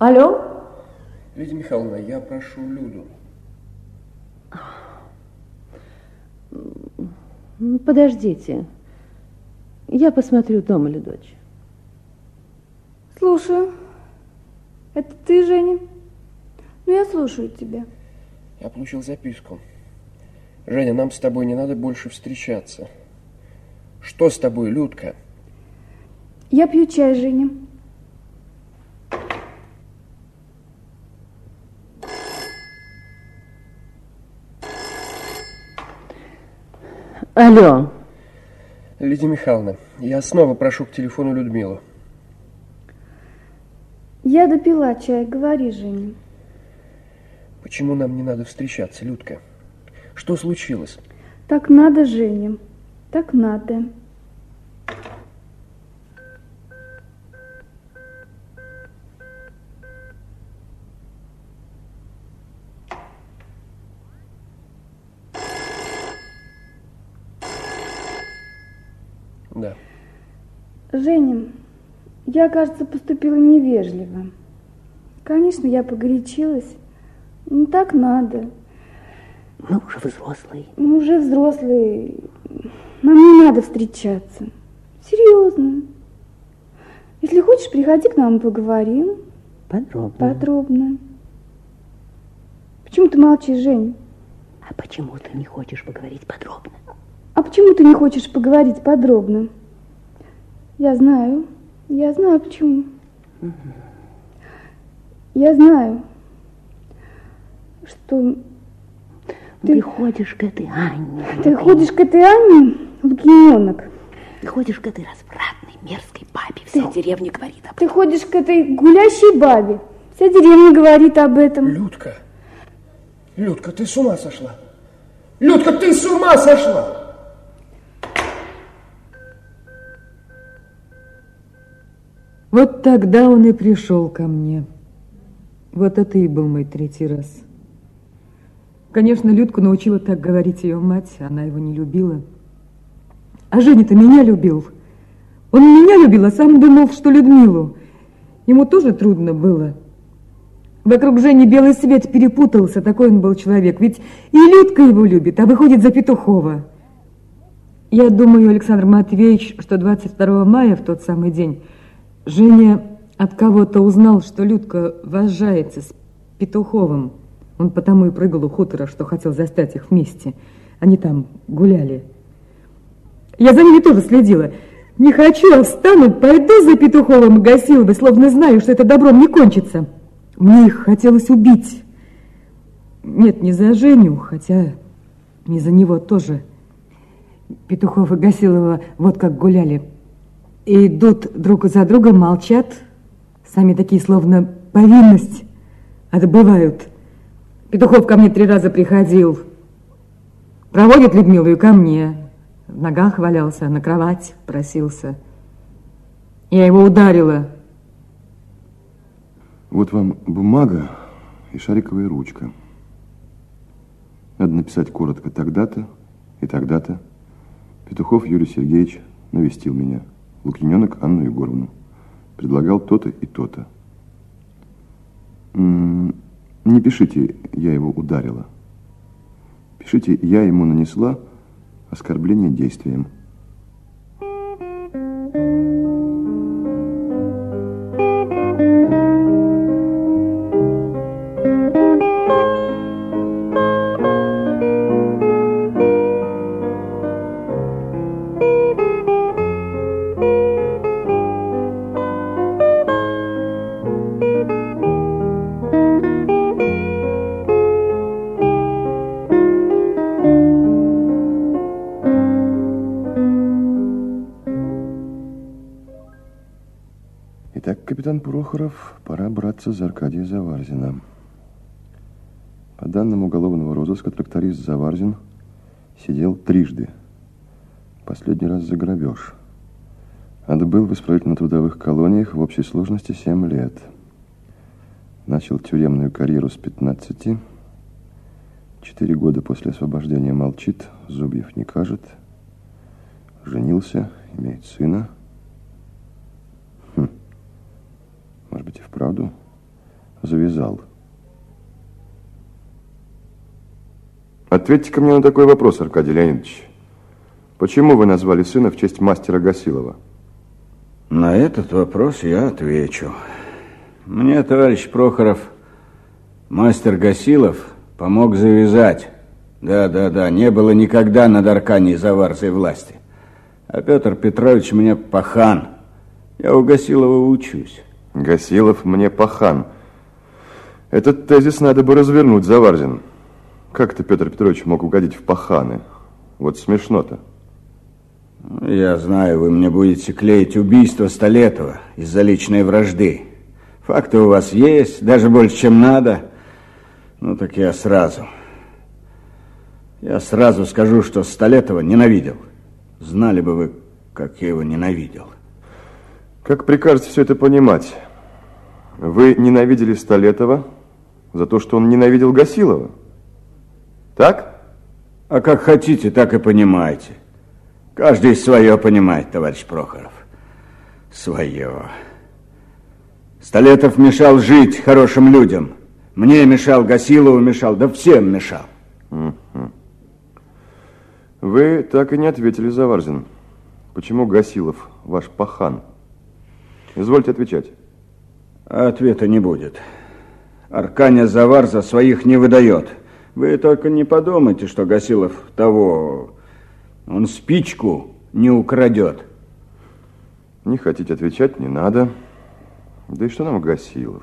Алло? Лидия Михайловна, я прошу Люду. Подождите. Я посмотрю, дома ли дочь. Слушаю. Это ты, Женя? Ну, я слушаю тебя. Я получил записку. Женя, нам с тобой не надо больше встречаться. Что с тобой, Людка? Я пью чай, Женя. Алло. Лидия Михайловна, я снова прошу к телефону Людмилу. Я допила чай, говори, Женя. Почему нам не надо встречаться, Людка? Что случилось? Так надо, Женя, так надо. Да. Женя, я, кажется, поступила невежливо. Конечно, я погорячилась. Ну, так надо. Мы уже взрослые. Мы уже взрослые. Нам не надо встречаться. Серьезно. Если хочешь, приходи к нам и поговорим. Подробно. Подробно. Почему ты молчишь, Жень? А почему ты не хочешь поговорить подробно? А почему ты не хочешь поговорить подробно? Я знаю. Я знаю, почему. Я знаю, что Ты, ты ходишь к этой Анне. ты ходишь к этой Анне, Лукьяненок. Ты ходишь к этой развратной, мерзкой бабе. Вся деревня говорит об Ты ходишь к этой гулящей бабе. Вся деревня говорит об этом. Людка, Людка, ты с ума сошла? Людка, ты с ума сошла? Вот тогда он и пришел ко мне. Вот это и был мой третий раз. Конечно, Людку научила так говорить ее мать, она его не любила. А Женя-то меня любил. Он меня любил, а сам думал, что Людмилу. Ему тоже трудно было. Вокруг Жени белый свет перепутался, такой он был человек. Ведь и Людка его любит, а выходит за Петухова. Я думаю, Александр Матвеевич, что 22 мая, в тот самый день, Женя от кого-то узнал, что Людка вожается с Петуховым. Он потому и прыгал у хутора, что хотел застать их вместе. Они там гуляли. Я за ними тоже следила. Не хочу, а встану, пойду за Петуховым и Гасиловой, словно знаю, что это добром не кончится. Мне их хотелось убить. Нет, не за Женю, хотя не за него тоже. Петухов и Гасилова вот как гуляли. Идут друг за другом, молчат. Сами такие, словно повинность отбывают. Петухов ко мне три раза приходил. Проводит Людмилу и ко мне. В ногах валялся, на кровать просился. Я его ударила. Вот вам бумага и шариковая ручка. Надо написать коротко тогда-то и тогда-то. Петухов Юрий Сергеевич навестил меня. Лукьяненок Анну Егоровну. Предлагал то-то и то-то. Не пишите «я его ударила». Пишите «я ему нанесла оскорбление действием». Капитан Прохоров, пора браться за Аркадия Заварзина. По данным уголовного розыска, тракторист Заварзин сидел трижды. Последний раз за грабеж. Отбыл в исправительно-трудовых колониях в общей сложности 7 лет. Начал тюремную карьеру с 15. Четыре года после освобождения молчит, зубьев не кажет. Женился, имеет сына. Вправду завязал. Ответьте-ка мне на такой вопрос, Аркадий Леонидович. Почему вы назвали сына в честь мастера Гасилова? На этот вопрос я отвечу. Мне, товарищ Прохоров, мастер Гасилов помог завязать. Да, да, да, не было никогда над Арканией Заварзой власти. А Петр Петрович мне пахан. Я у Гасилова учусь. Гасилов мне пахан. Этот тезис надо бы развернуть, Заварзин. Как ты, Петр Петрович, мог угодить в паханы? Вот смешно-то. Я знаю, вы мне будете клеить убийство Столетова из-за личной вражды. Факты у вас есть, даже больше, чем надо. Ну, так я сразу. Я сразу скажу, что Столетова ненавидел. Знали бы вы, как я его ненавидел. Как прикажете все это понимать? Вы ненавидели Столетова за то, что он ненавидел Гасилова? Так? А как хотите, так и понимаете. Каждый свое понимает, товарищ Прохоров. Свое. Столетов мешал жить хорошим людям. Мне мешал, Гасилову мешал, да всем мешал. Вы так и не ответили, Заварзин. Почему Гасилов ваш пахан? Извольте отвечать. Ответа не будет. Арканя Заварза своих не выдает. Вы только не подумайте, что Гасилов того... Он спичку не украдет. Не хотите отвечать, не надо. Да и что нам Гасилов?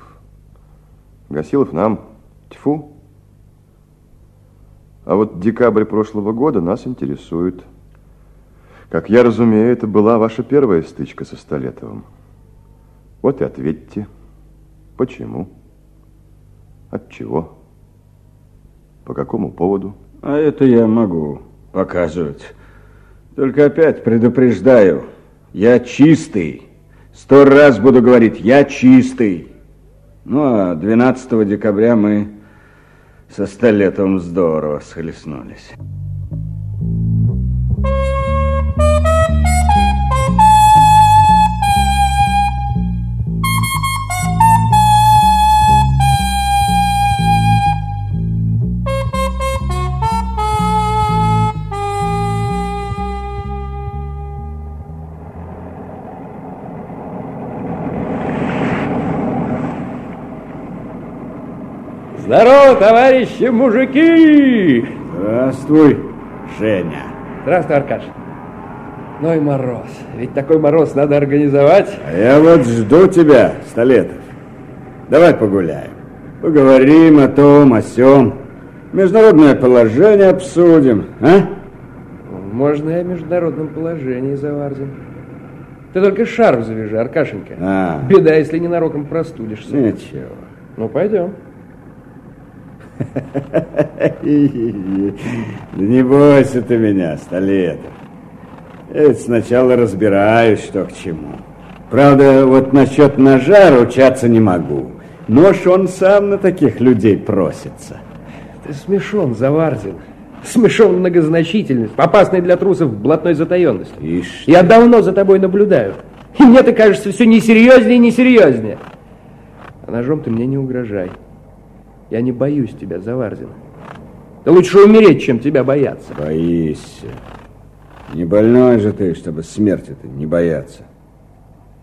Гасилов нам тьфу. А вот декабрь прошлого года нас интересует. Как я разумею, это была ваша первая стычка со Столетовым. Вот и ответьте, почему, от чего, по какому поводу. А это я могу показывать. Только опять предупреждаю, я чистый. Сто раз буду говорить, я чистый. Ну, а 12 декабря мы со Столетовым здорово схлестнулись. Здорово, товарищи мужики! Здравствуй, Женя. Здравствуй, Аркаш. Ну и мороз. Ведь такой мороз надо организовать. А я вот жду тебя, Столетов. Давай погуляем. Поговорим о том, о сём. Международное положение обсудим, а? Можно и о международном положении, Заварзин. Ты только шарф завяжи, Аркашенька. А. Беда, если ненароком простудишься. Ничего. Ну, пойдем. Не бойся ты меня, Столетов. Я ведь сначала разбираюсь, что к чему. Правда, вот насчет ножа ручаться не могу. Нож он сам на таких людей просится. Ты смешон, Заварзин. Смешон многозначительность, опасный для трусов блатной затаенности. Ишь Я давно за тобой наблюдаю. И мне ты кажется все несерьезнее и несерьезнее. А ножом ты мне не угрожай. Я не боюсь тебя, Заварзин. Да лучше умереть, чем тебя бояться. Боишься. Не больной же ты, чтобы смерти-то не бояться.